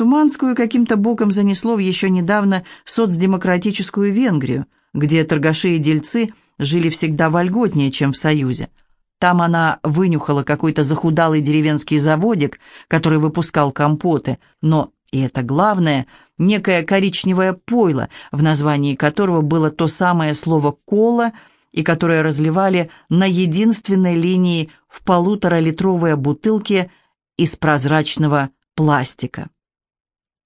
Туманскую каким-то боком занесло в еще недавно соцдемократическую Венгрию, где торгаши и дельцы жили всегда вольготнее, чем в Союзе. Там она вынюхала какой-то захудалый деревенский заводик, который выпускал компоты, но, и это главное, некое коричневое пойло, в названии которого было то самое слово «кола», и которое разливали на единственной линии в полуторалитровые бутылки из прозрачного пластика.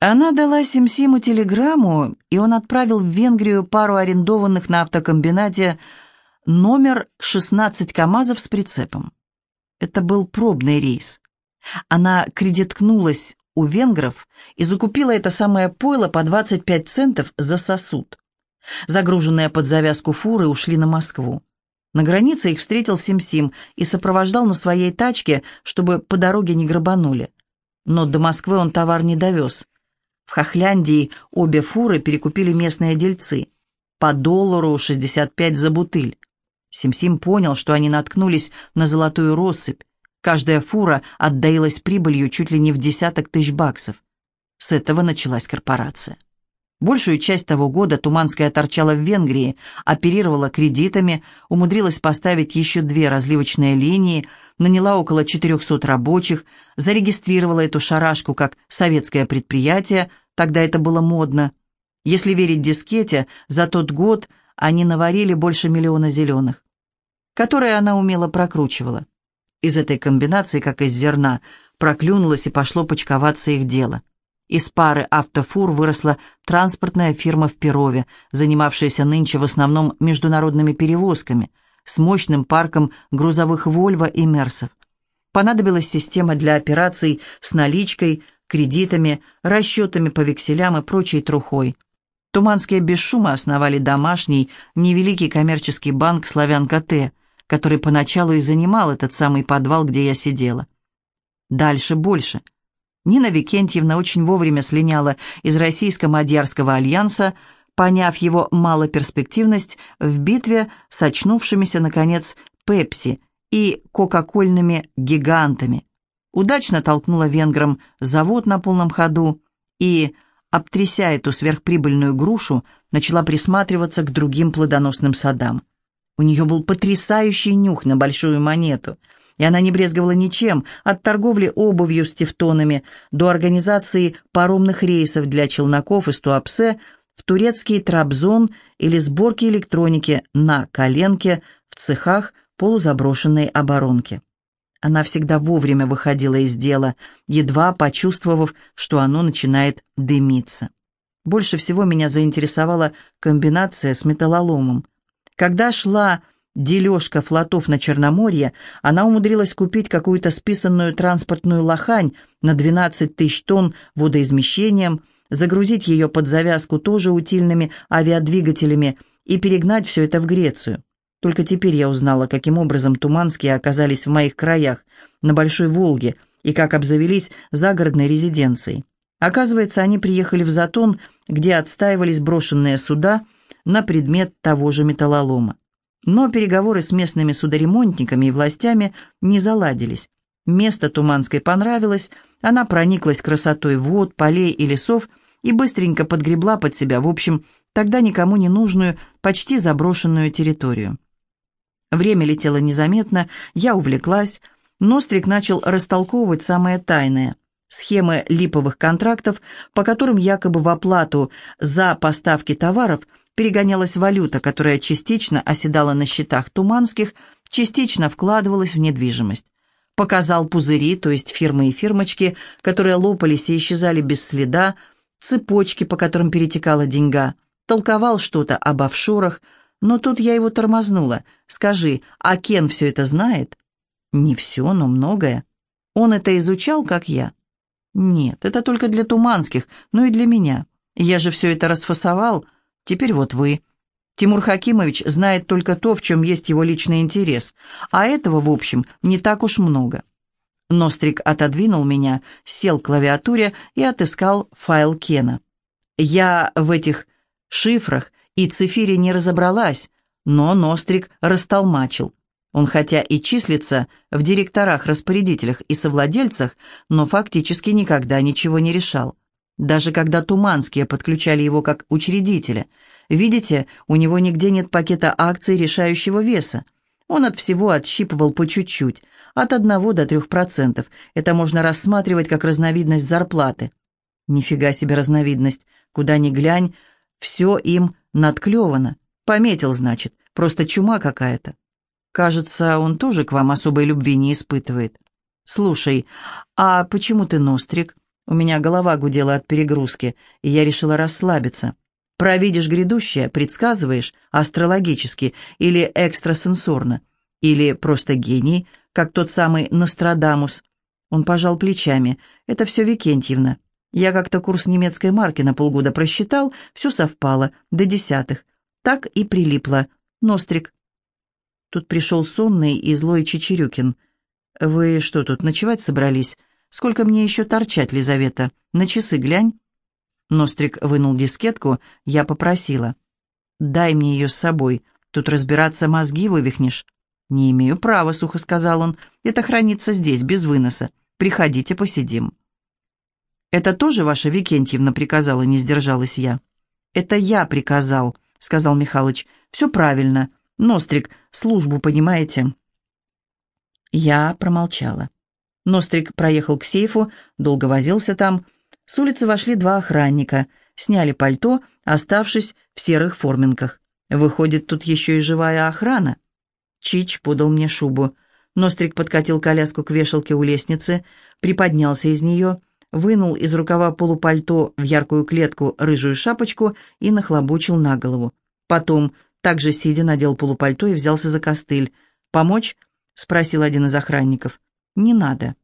Она дала Симсиму телеграмму, и он отправил в Венгрию пару арендованных на автокомбинате номер 16 КАМАЗов с прицепом. Это был пробный рейс. Она кредиткнулась у венгров и закупила это самое пойло по 25 центов за сосуд. Загруженные под завязку фуры ушли на Москву. На границе их встретил Сим-Сим и сопровождал на своей тачке, чтобы по дороге не грабанули. Но до Москвы он товар не довез. В Хохляндии обе фуры перекупили местные дельцы. По доллару 65 за бутыль. Сим-Сим понял, что они наткнулись на золотую россыпь. Каждая фура отдаилась прибылью чуть ли не в десяток тысяч баксов. С этого началась корпорация. Большую часть того года Туманская торчала в Венгрии, оперировала кредитами, умудрилась поставить еще две разливочные линии, наняла около 400 рабочих, зарегистрировала эту шарашку как советское предприятие, тогда это было модно. Если верить дискете, за тот год они наварили больше миллиона зеленых, которые она умело прокручивала. Из этой комбинации, как из зерна, проклюнулось и пошло почковаться их дело. Из пары автофур выросла транспортная фирма в Перове, занимавшаяся нынче в основном международными перевозками, с мощным парком грузовых «Вольво» и «Мерсов». Понадобилась система для операций с наличкой, кредитами, расчетами по векселям и прочей трухой. Туманские без шума основали домашний, невеликий коммерческий банк «Славян-КТ», который поначалу и занимал этот самый подвал, где я сидела. Дальше больше – Нина Викентьевна очень вовремя слиняла из Российско-Мадьярского альянса, поняв его малоперспективность в битве с очнувшимися, наконец, Пепси и кока-кольными гигантами. Удачно толкнула венграм завод на полном ходу и, обтряся эту сверхприбыльную грушу, начала присматриваться к другим плодоносным садам. У нее был потрясающий нюх на большую монету – и она не брезговала ничем, от торговли обувью с тефтонами до организации паромных рейсов для челноков из Туапсе в турецкий Трабзон или сборки электроники на коленке в цехах полузаброшенной оборонки. Она всегда вовремя выходила из дела, едва почувствовав, что оно начинает дымиться. Больше всего меня заинтересовала комбинация с металлоломом. Когда шла дележка флотов на Черноморье, она умудрилась купить какую-то списанную транспортную лохань на 12 тысяч тонн водоизмещением, загрузить ее под завязку тоже утильными авиадвигателями и перегнать все это в Грецию. Только теперь я узнала, каким образом туманские оказались в моих краях, на Большой Волге, и как обзавелись загородной резиденцией. Оказывается, они приехали в Затон, где отстаивались брошенные суда на предмет того же металлолома. Но переговоры с местными судоремонтниками и властями не заладились. Место Туманской понравилось, она прониклась красотой вод, полей и лесов и быстренько подгребла под себя, в общем, тогда никому не нужную, почти заброшенную территорию. Время летело незаметно, я увлеклась, Нострик начал растолковывать самое тайное – схемы липовых контрактов, по которым якобы в оплату за поставки товаров – перегонялась валюта, которая частично оседала на счетах туманских, частично вкладывалась в недвижимость. Показал пузыри, то есть фирмы и фирмочки, которые лопались и исчезали без следа, цепочки, по которым перетекала деньга. Толковал что-то об офшорах, но тут я его тормознула. «Скажи, а Кен все это знает?» «Не все, но многое. Он это изучал, как я?» «Нет, это только для туманских, но и для меня. Я же все это расфасовал, Теперь вот вы. Тимур Хакимович знает только то, в чем есть его личный интерес, а этого, в общем, не так уж много. Нострик отодвинул меня, сел к клавиатуре и отыскал файл Кена. Я в этих шифрах и цифире не разобралась, но Нострик растолмачил. Он хотя и числится в директорах, распорядителях и совладельцах, но фактически никогда ничего не решал. Даже когда Туманские подключали его как учредителя. Видите, у него нигде нет пакета акций решающего веса. Он от всего отщипывал по чуть-чуть, от 1 до 3%. Это можно рассматривать как разновидность зарплаты. Нифига себе разновидность. Куда ни глянь, все им надклевано. Пометил, значит, просто чума какая-то. Кажется, он тоже к вам особой любви не испытывает. Слушай, а почему ты нострик? У меня голова гудела от перегрузки, и я решила расслабиться. Провидишь грядущее, предсказываешь астрологически или экстрасенсорно, или просто гений, как тот самый Нострадамус. Он пожал плечами. Это все Викентьевна. Я как-то курс немецкой марки на полгода просчитал, все совпало, до десятых. Так и прилипло. Нострик. Тут пришел сонный и злой Чечерюкин. «Вы что тут, ночевать собрались? Сколько мне еще торчать, Лизавета? На часы глянь». Нострик вынул дискетку, я попросила. «Дай мне ее с собой, тут разбираться мозги вывихнешь». «Не имею права», — сухо сказал он. «Это хранится здесь, без выноса. Приходите, посидим». «Это тоже ваша Викентьевна приказала?» — не сдержалась я. «Это я приказал», — сказал Михалыч. «Все правильно. Нострик, службу понимаете?» Я промолчала. Нострик проехал к сейфу, долго возился там. С улицы вошли два охранника, сняли пальто, оставшись в серых форминках. Выходит, тут еще и живая охрана. Чич подал мне шубу. Нострик подкатил коляску к вешалке у лестницы, приподнялся из нее — вынул из рукава полупальто в яркую клетку рыжую шапочку и нахлобучил на голову. Потом, также сидя, надел полупальто и взялся за костыль. «Помочь?» — спросил один из охранников. «Не надо».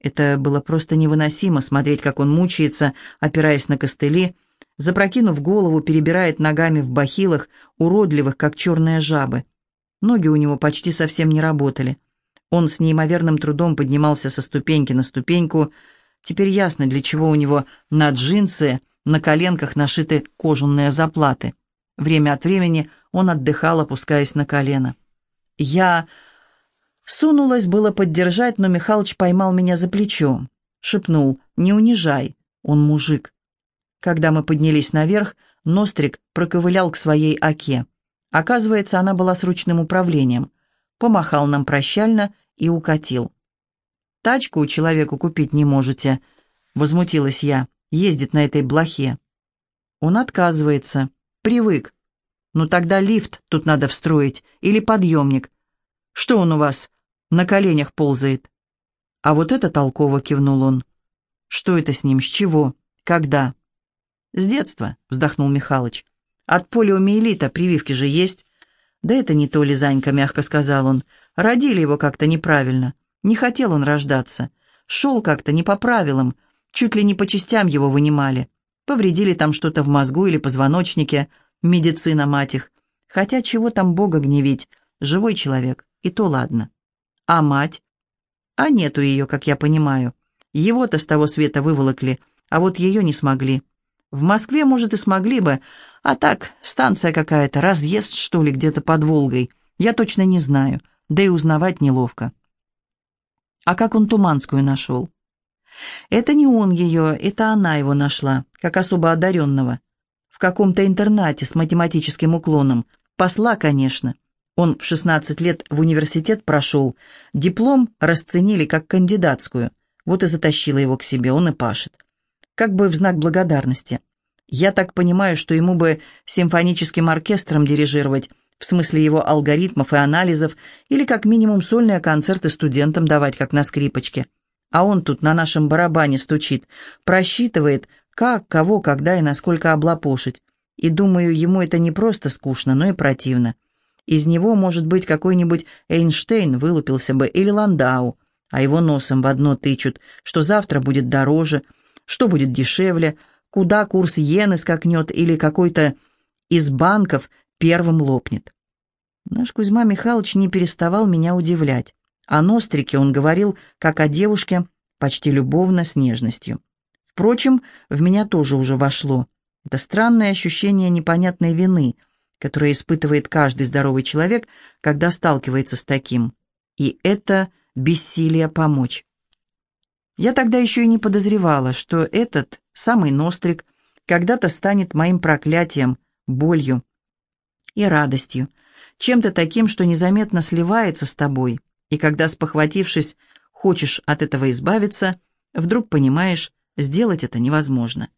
Это было просто невыносимо смотреть, как он мучается, опираясь на костыли, запрокинув голову, перебирает ногами в бахилах, уродливых, как черные жабы. Ноги у него почти совсем не работали. Он с неимоверным трудом поднимался со ступеньки на ступеньку, Теперь ясно, для чего у него на джинсы, на коленках нашиты кожаные заплаты. Время от времени он отдыхал, опускаясь на колено. Я сунулась было поддержать, но Михалыч поймал меня за плечо. Шепнул «Не унижай, он мужик». Когда мы поднялись наверх, Нострик проковылял к своей оке. Оказывается, она была с ручным управлением. Помахал нам прощально и укатил. Тачку человеку купить не можете», — возмутилась я. «Ездит на этой блохе». Он отказывается. Привык. «Ну тогда лифт тут надо встроить или подъемник. Что он у вас на коленях ползает?» «А вот это толково», — кивнул он. «Что это с ним? С чего? Когда?» «С детства», — вздохнул Михалыч. «От полиомиелита прививки же есть». «Да это не то, Лизанька», — мягко сказал он. «Родили его как-то неправильно. Не хотел он рождаться. Шел как-то не по правилам, чуть ли не по частям его вынимали. Повредили там что-то в мозгу или позвоночнике, медицина мать их. Хотя чего там Бога гневить, живой человек, и то ладно. А мать? А нету ее, как я понимаю. Его-то с того света выволокли, а вот ее не смогли. В Москве, может, и смогли бы, а так, станция какая-то, разъезд, что ли, где-то под Волгой. Я точно не знаю, да и узнавать неловко. А как он Туманскую нашел? Это не он ее, это она его нашла, как особо одаренного. В каком-то интернате с математическим уклоном. Посла, конечно. Он в 16 лет в университет прошел. Диплом расценили как кандидатскую. Вот и затащила его к себе, он и пашет. Как бы в знак благодарности. Я так понимаю, что ему бы симфоническим оркестром дирижировать, в смысле его алгоритмов и анализов, или как минимум сольные концерты студентам давать, как на скрипочке. А он тут на нашем барабане стучит, просчитывает, как, кого, когда и насколько облапошить. И думаю, ему это не просто скучно, но и противно. Из него, может быть, какой-нибудь Эйнштейн вылупился бы или Ландау, а его носом в одно тычут, что завтра будет дороже, что будет дешевле, куда курс иены скакнет или какой-то из банков первым лопнет. Наш Кузьма Михайлович не переставал меня удивлять. О Нострике он говорил, как о девушке, почти любовно, с нежностью. Впрочем, в меня тоже уже вошло. Это странное ощущение непонятной вины, которое испытывает каждый здоровый человек, когда сталкивается с таким. И это бессилие помочь. Я тогда еще и не подозревала, что этот самый нострик, когда-то станет моим проклятием, болью и радостью, чем-то таким, что незаметно сливается с тобой, и когда, спохватившись, хочешь от этого избавиться, вдруг понимаешь, сделать это невозможно.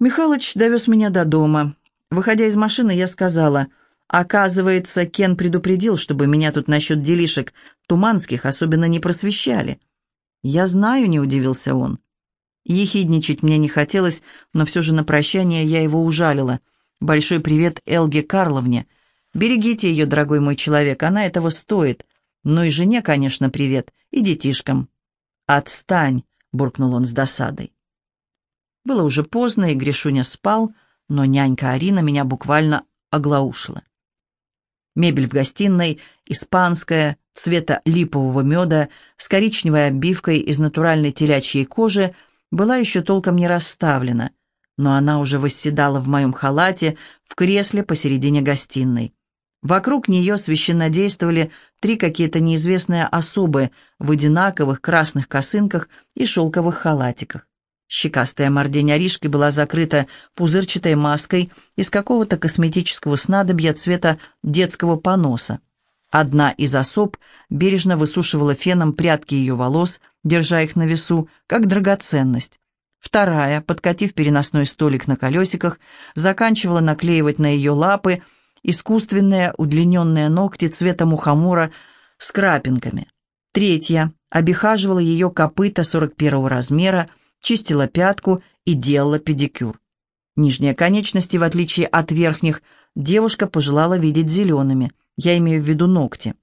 Михалыч довез меня до дома. Выходя из машины, я сказала, оказывается, Кен предупредил, чтобы меня тут насчет делишек туманских особенно не просвещали. «Я знаю», — не удивился он. Ехидничать мне не хотелось, но все же на прощание я его ужалила. Большой привет Элге Карловне. Берегите ее, дорогой мой человек, она этого стоит. Ну и жене, конечно, привет, и детишкам. «Отстань», — буркнул он с досадой. Было уже поздно, и Гришуня спал, но нянька Арина меня буквально оглаушила. Мебель в гостиной, испанская, цвета липового меда, с коричневой обивкой из натуральной телячьей кожи, была еще толком не расставлена, но она уже восседала в моем халате в кресле посередине гостиной. Вокруг нее священно действовали три какие-то неизвестные особы в одинаковых красных косынках и шелковых халатиках. Щекастая мордень Аришки была закрыта пузырчатой маской из какого-то косметического снадобья цвета детского поноса. Одна из особ бережно высушивала феном прядки ее волос, держа их на весу, как драгоценность. Вторая, подкатив переносной столик на колесиках, заканчивала наклеивать на ее лапы искусственные удлиненные ногти цвета мухомора с крапинками. Третья обихаживала ее копыта 41 размера, чистила пятку и делала педикюр. Нижние конечности, в отличие от верхних, девушка пожелала видеть зелеными, я имею в виду ногти.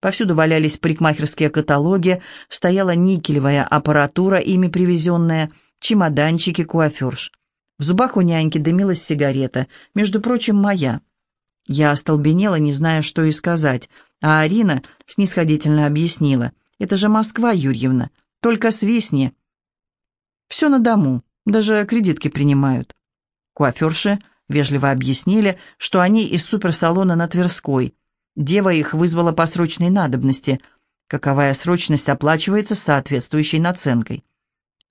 Повсюду валялись парикмахерские каталоги, стояла никелевая аппаратура, ими привезенная, чемоданчики, куаферш. В зубах у няньки дымилась сигарета, между прочим, моя. Я остолбенела, не зная, что и сказать, а Арина снисходительно объяснила. «Это же Москва, Юрьевна, только свистни». Все на дому, даже кредитки принимают. Куаферши вежливо объяснили, что они из суперсалона на Тверской. Дева их вызвала по срочной надобности. Каковая срочность оплачивается соответствующей наценкой.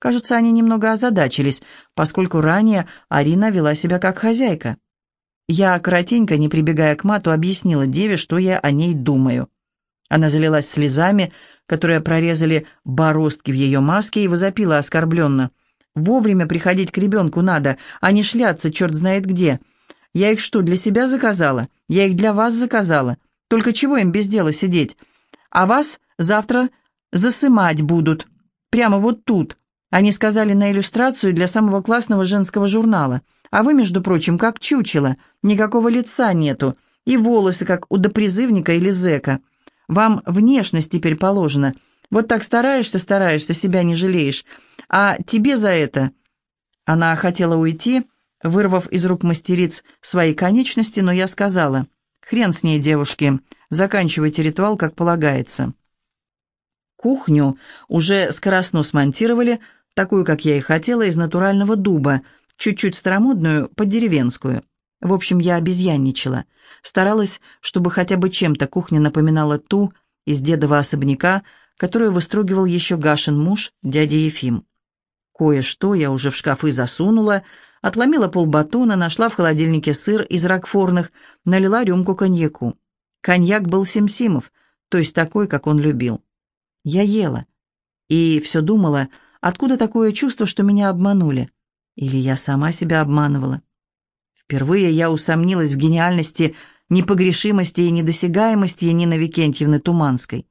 Кажется, они немного озадачились, поскольку ранее Арина вела себя как хозяйка. Я, коротенько, не прибегая к мату, объяснила деве, что я о ней думаю. Она залилась слезами, которые прорезали бороздки в ее маске, и возопила оскорбленно. «Вовремя приходить к ребенку надо, а не шляться черт знает где. Я их что, для себя заказала? Я их для вас заказала. Только чего им без дела сидеть? А вас завтра засымать будут. Прямо вот тут». Они сказали на иллюстрацию для самого классного женского журнала. А вы, между прочим, как чучело, никакого лица нету, и волосы, как у допризывника или зэка. Вам внешность теперь положена. Вот так стараешься, стараешься, себя не жалеешь. А тебе за это...» Она хотела уйти, вырвав из рук мастериц свои конечности, но я сказала, «Хрен с ней, девушки, заканчивайте ритуал, как полагается». Кухню уже скоростно смонтировали, такую, как я и хотела, из натурального дуба, чуть-чуть старомодную, под деревенскую. В общем, я обезьянничала. Старалась, чтобы хотя бы чем-то кухня напоминала ту из дедова особняка, которую выстругивал еще Гашин муж, дядя Ефим. Кое-что я уже в шкафы засунула, отломила полбатона, нашла в холодильнике сыр из ракфорных, налила рюмку коньяку. Коньяк был Симсимов, то есть такой, как он любил. Я ела. И все думала, откуда такое чувство, что меня обманули. Или я сама себя обманывала. Впервые я усомнилась в гениальности, непогрешимости и недосягаемости Нины Викентьевны Туманской.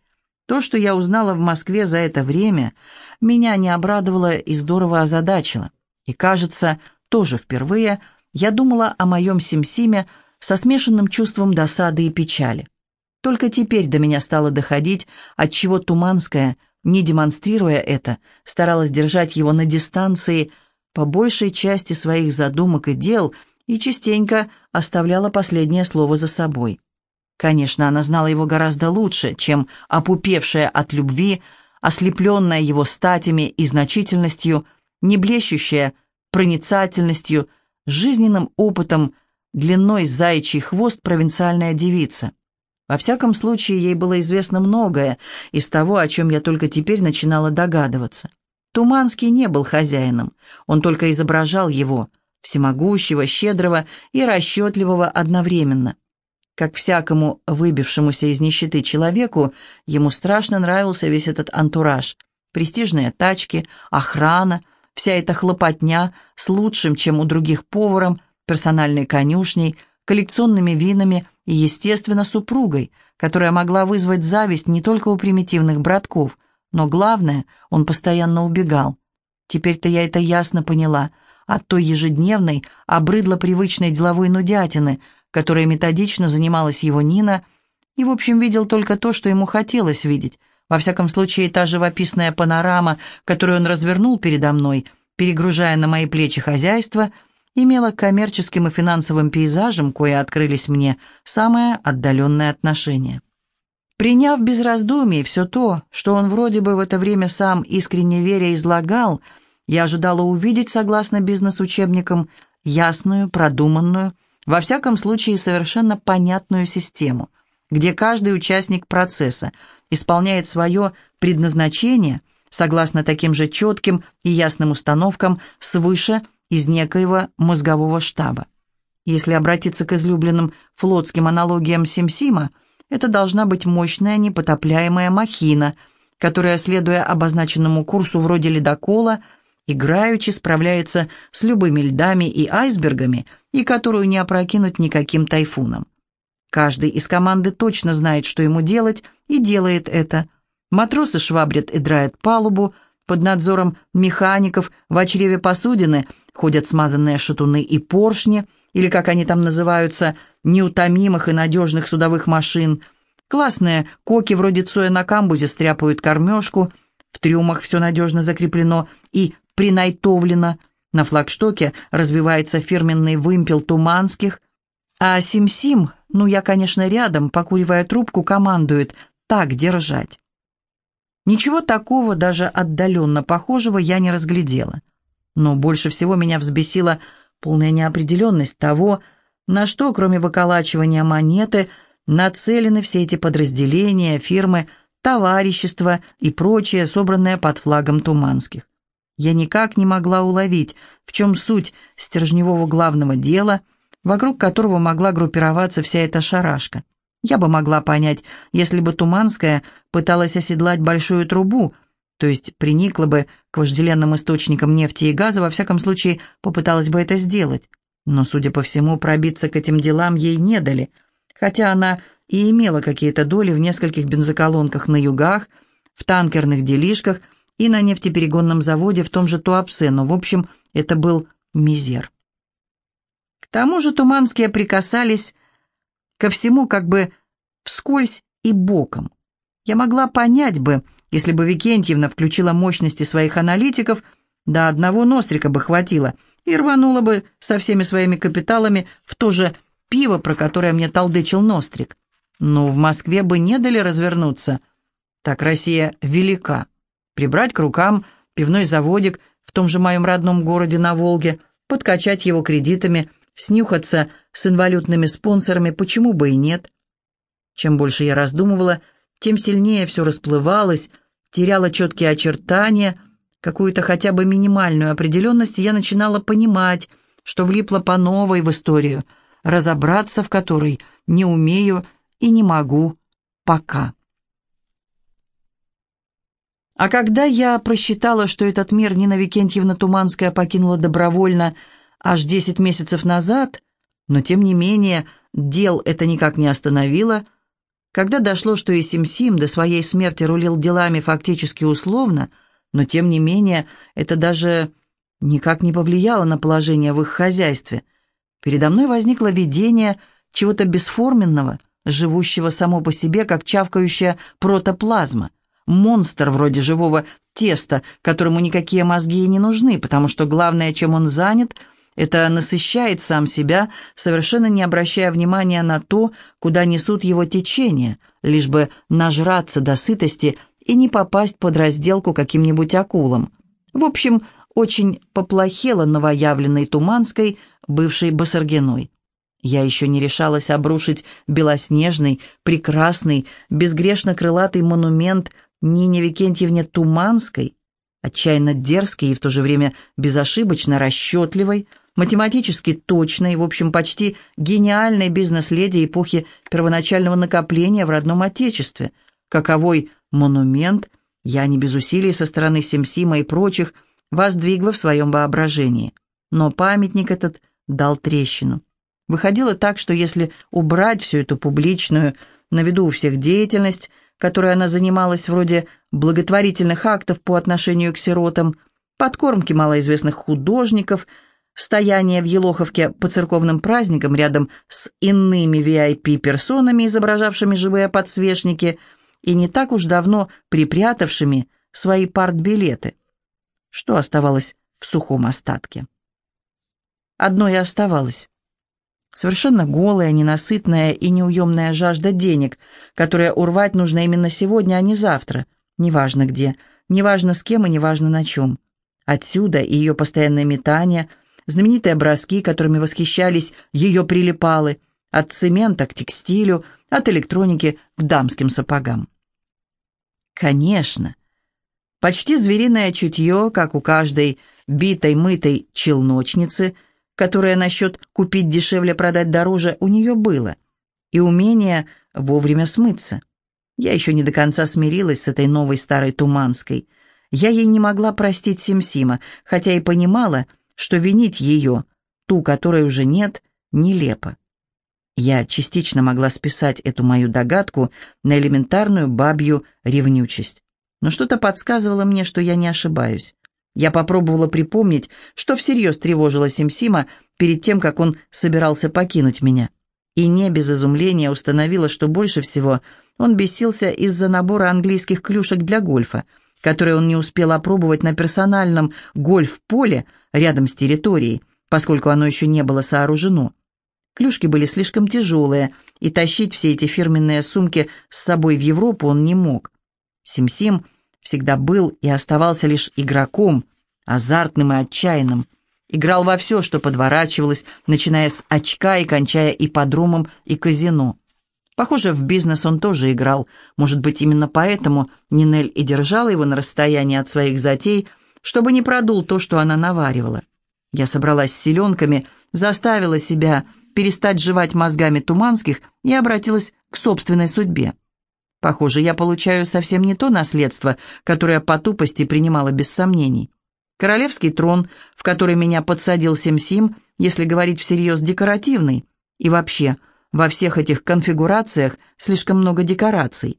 То, что я узнала в Москве за это время, меня не обрадовало и здорово озадачило. И, кажется, тоже впервые я думала о моем Симсиме со смешанным чувством досады и печали. Только теперь до меня стало доходить, отчего Туманская, не демонстрируя это, старалась держать его на дистанции по большей части своих задумок и дел – и частенько оставляла последнее слово за собой. Конечно, она знала его гораздо лучше, чем опупевшая от любви, ослепленная его статями и значительностью, не блещущая проницательностью, жизненным опытом, длиной заячий хвост провинциальная девица. Во всяком случае, ей было известно многое из того, о чем я только теперь начинала догадываться. Туманский не был хозяином, он только изображал его, всемогущего, щедрого и расчетливого одновременно. Как всякому выбившемуся из нищеты человеку, ему страшно нравился весь этот антураж. Престижные тачки, охрана, вся эта хлопотня с лучшим, чем у других поваром, персональной конюшней, коллекционными винами и, естественно, супругой, которая могла вызвать зависть не только у примитивных братков, но главное, он постоянно убегал. Теперь-то я это ясно поняла, от той ежедневной, обрыдло привычной деловой нудятины – которой методично занималась его Нина, и, в общем, видел только то, что ему хотелось видеть. Во всяком случае, та живописная панорама, которую он развернул передо мной, перегружая на мои плечи хозяйство, имела к коммерческим и финансовым пейзажам, кое открылись мне, самое отдаленное отношение. Приняв без раздумий все то, что он вроде бы в это время сам искренне веря излагал, я ожидала увидеть, согласно бизнес-учебникам, ясную, продуманную, во всяком случае, совершенно понятную систему, где каждый участник процесса исполняет свое предназначение согласно таким же четким и ясным установкам свыше из некоего мозгового штаба. Если обратиться к излюбленным флотским аналогиям Симсима, это должна быть мощная непотопляемая махина, которая, следуя обозначенному курсу вроде ледокола, играючи справляется с любыми льдами и айсбергами и которую не опрокинуть никаким тайфуном. Каждый из команды точно знает, что ему делать, и делает это. Матросы швабрят и драют палубу, под надзором механиков в чреве посудины ходят смазанные шатуны и поршни, или, как они там называются, неутомимых и надежных судовых машин. Классные коки вроде Цоя на камбузе стряпают кормежку, в трюмах все надежно закреплено и принайтовлено. На флагштоке развивается фирменный вымпел Туманских, а Сим-Сим, ну я, конечно, рядом, покуривая трубку, командует «так держать». Ничего такого, даже отдаленно похожего, я не разглядела. Но больше всего меня взбесила полная неопределенность того, на что, кроме выколачивания монеты, нацелены все эти подразделения, фирмы, товарищества и прочее, собранное под флагом Туманских. Я никак не могла уловить, в чем суть стержневого главного дела, вокруг которого могла группироваться вся эта шарашка. Я бы могла понять, если бы Туманская пыталась оседлать большую трубу, то есть приникла бы к вожделенным источникам нефти и газа, во всяком случае попыталась бы это сделать. Но, судя по всему, пробиться к этим делам ей не дали, хотя она и имела какие-то доли в нескольких бензоколонках на югах, в танкерных делишках – и на нефтеперегонном заводе в том же Туапсе, но, в общем, это был мизер. К тому же Туманские прикасались ко всему как бы вскользь и боком. Я могла понять бы, если бы Викентьевна включила мощности своих аналитиков, до одного Нострика бы хватило, и рванула бы со всеми своими капиталами в то же пиво, про которое мне толдычил Нострик. Но в Москве бы не дали развернуться. Так Россия велика прибрать к рукам пивной заводик в том же моем родном городе на Волге, подкачать его кредитами, снюхаться с инвалютными спонсорами, почему бы и нет. Чем больше я раздумывала, тем сильнее все расплывалось, теряло четкие очертания, какую-то хотя бы минимальную определенность, я начинала понимать, что влипла по новой в историю, разобраться в которой не умею и не могу пока. А когда я просчитала, что этот мир Нина Викентьевна Туманская покинула добровольно аж десять месяцев назад, но тем не менее дел это никак не остановило, когда дошло, что и Сим-Сим до своей смерти рулил делами фактически условно, но тем не менее это даже никак не повлияло на положение в их хозяйстве, передо мной возникло видение чего-то бесформенного, живущего само по себе, как чавкающая протоплазма — монстр вроде живого теста, которому никакие мозги и не нужны, потому что главное, чем он занят, это насыщает сам себя, совершенно не обращая внимания на то, куда несут его течения, лишь бы нажраться до сытости и не попасть под разделку каким-нибудь акулам. В общем, очень поплохело новоявленной Туманской, бывшей Басаргиной. Я еще не решалась обрушить белоснежный, прекрасный, безгрешно крылатый монумент Нине Викентьевне Туманской, отчаянно дерзкой и в то же время безошибочно расчетливой, математически точной, в общем, почти гениальной бизнес-леди эпохи первоначального накопления в родном отечестве, каковой монумент я не без усилий со стороны Симсима и прочих воздвигла в своем воображении. Но памятник этот дал трещину. Выходило так, что если убрать всю эту публичную, на виду у всех деятельность, которой она занималась вроде благотворительных актов по отношению к сиротам, подкормки малоизвестных художников, стояние в Елоховке по церковным праздникам рядом с иными VIP-персонами, изображавшими живые подсвечники, и не так уж давно припрятавшими свои партбилеты. Что оставалось в сухом остатке? Одно и оставалось. Совершенно голая, ненасытная и неуемная жажда денег, которая урвать нужно именно сегодня, а не завтра. Неважно где, неважно с кем и неважно на чем. Отсюда и ее постоянное метание, знаменитые броски, которыми восхищались ее прилипалы, от цемента к текстилю, от электроники к дамским сапогам. Конечно, почти звериное чутье, как у каждой битой-мытой челночницы – которое насчет купить дешевле, продать дороже, у нее было, и умение вовремя смыться. Я еще не до конца смирилась с этой новой старой Туманской. Я ей не могла простить Симсима, хотя и понимала, что винить ее, ту, которой уже нет, нелепо. Я частично могла списать эту мою догадку на элементарную бабью ревнючесть. Но что-то подсказывало мне, что я не ошибаюсь. Я попробовала припомнить, что всерьез тревожило Симсима перед тем, как он собирался покинуть меня. И не без изумления установила, что больше всего он бесился из-за набора английских клюшек для гольфа, которые он не успел опробовать на персональном гольф-поле рядом с территорией, поскольку оно еще не было сооружено. Клюшки были слишком тяжелые, и тащить все эти фирменные сумки с собой в Европу он не мог. Сим-Сим всегда был и оставался лишь игроком, азартным и отчаянным. Играл во все, что подворачивалось, начиная с очка и кончая ипподромом и казино. Похоже, в бизнес он тоже играл. Может быть, именно поэтому Нинель и держала его на расстоянии от своих затей, чтобы не продул то, что она наваривала. Я собралась с селенками, заставила себя перестать жевать мозгами туманских и обратилась к собственной судьбе. Похоже, я получаю совсем не то наследство, которое по тупости принимала без сомнений. Королевский трон, в который меня подсадил Сим-Сим, если говорить всерьез, декоративный. И вообще, во всех этих конфигурациях слишком много декораций.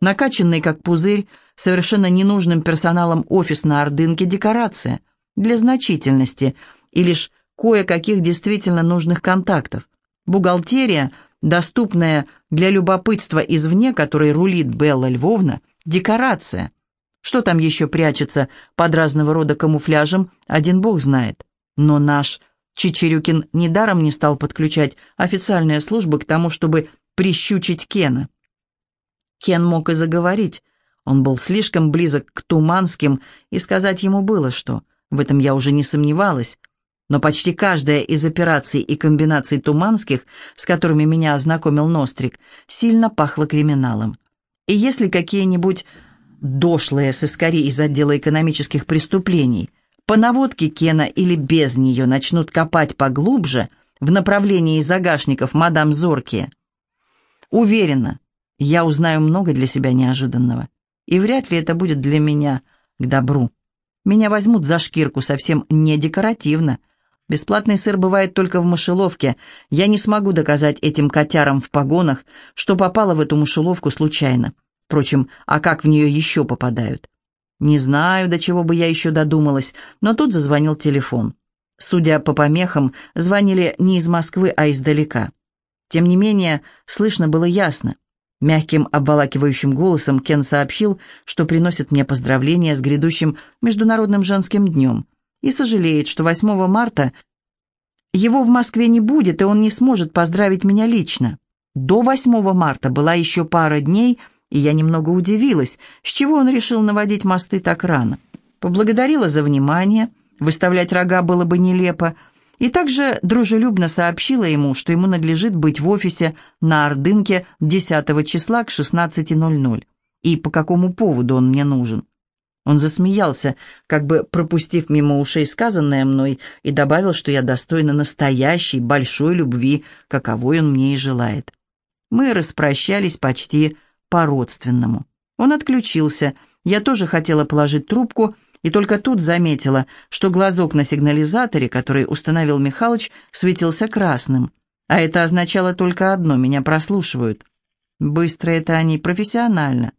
Накачанный как пузырь, совершенно ненужным персоналом офис на Ордынке декорация. Для значительности и лишь кое-каких действительно нужных контактов. Бухгалтерия – доступная для любопытства извне, которой рулит Белла Львовна, декорация. Что там еще прячется под разного рода камуфляжем, один бог знает. Но наш Чичерюкин недаром не стал подключать официальные службы к тому, чтобы прищучить Кена. Кен мог и заговорить. Он был слишком близок к Туманским, и сказать ему было что. В этом я уже не сомневалась но почти каждая из операций и комбинаций Туманских, с которыми меня ознакомил Нострик, сильно пахла криминалом. И если какие-нибудь дошлые сыскари из отдела экономических преступлений по наводке Кена или без нее начнут копать поглубже в направлении загашников мадам Зорки, уверена, я узнаю много для себя неожиданного. И вряд ли это будет для меня к добру. Меня возьмут за шкирку совсем не декоративно – Бесплатный сыр бывает только в мышеловке. Я не смогу доказать этим котярам в погонах, что попало в эту мышеловку случайно. Впрочем, а как в нее еще попадают? Не знаю, до чего бы я еще додумалась, но тут зазвонил телефон. Судя по помехам, звонили не из Москвы, а издалека. Тем не менее, слышно было ясно. Мягким обволакивающим голосом Кен сообщил, что приносит мне поздравления с грядущим Международным женским днем и сожалеет, что 8 марта его в Москве не будет, и он не сможет поздравить меня лично. До 8 марта была еще пара дней, и я немного удивилась, с чего он решил наводить мосты так рано. Поблагодарила за внимание, выставлять рога было бы нелепо, и также дружелюбно сообщила ему, что ему надлежит быть в офисе на Ордынке 10 числа к 16.00, и по какому поводу он мне нужен. Он засмеялся, как бы пропустив мимо ушей сказанное мной, и добавил, что я достойна настоящей, большой любви, каковой он мне и желает. Мы распрощались почти по-родственному. Он отключился. Я тоже хотела положить трубку, и только тут заметила, что глазок на сигнализаторе, который установил Михалыч, светился красным. А это означало только одно — меня прослушивают. Быстро это они, профессионально.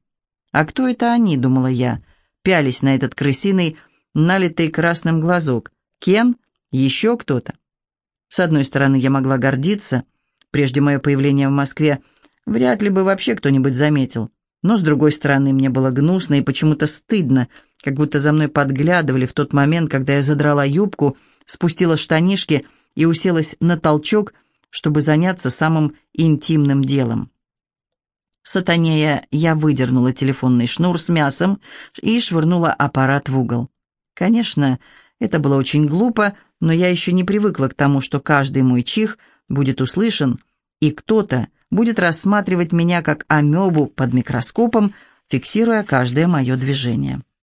«А кто это они?» — думала я. Пялись на этот крысиный, налитый красным глазок. Кен? Еще кто-то? С одной стороны, я могла гордиться. Прежде мое появление в Москве вряд ли бы вообще кто-нибудь заметил. Но, с другой стороны, мне было гнусно и почему-то стыдно, как будто за мной подглядывали в тот момент, когда я задрала юбку, спустила штанишки и уселась на толчок, чтобы заняться самым интимным делом. Сатанея я выдернула телефонный шнур с мясом и швырнула аппарат в угол. Конечно, это было очень глупо, но я еще не привыкла к тому, что каждый мой чих будет услышан, и кто-то будет рассматривать меня как амебу под микроскопом, фиксируя каждое мое движение.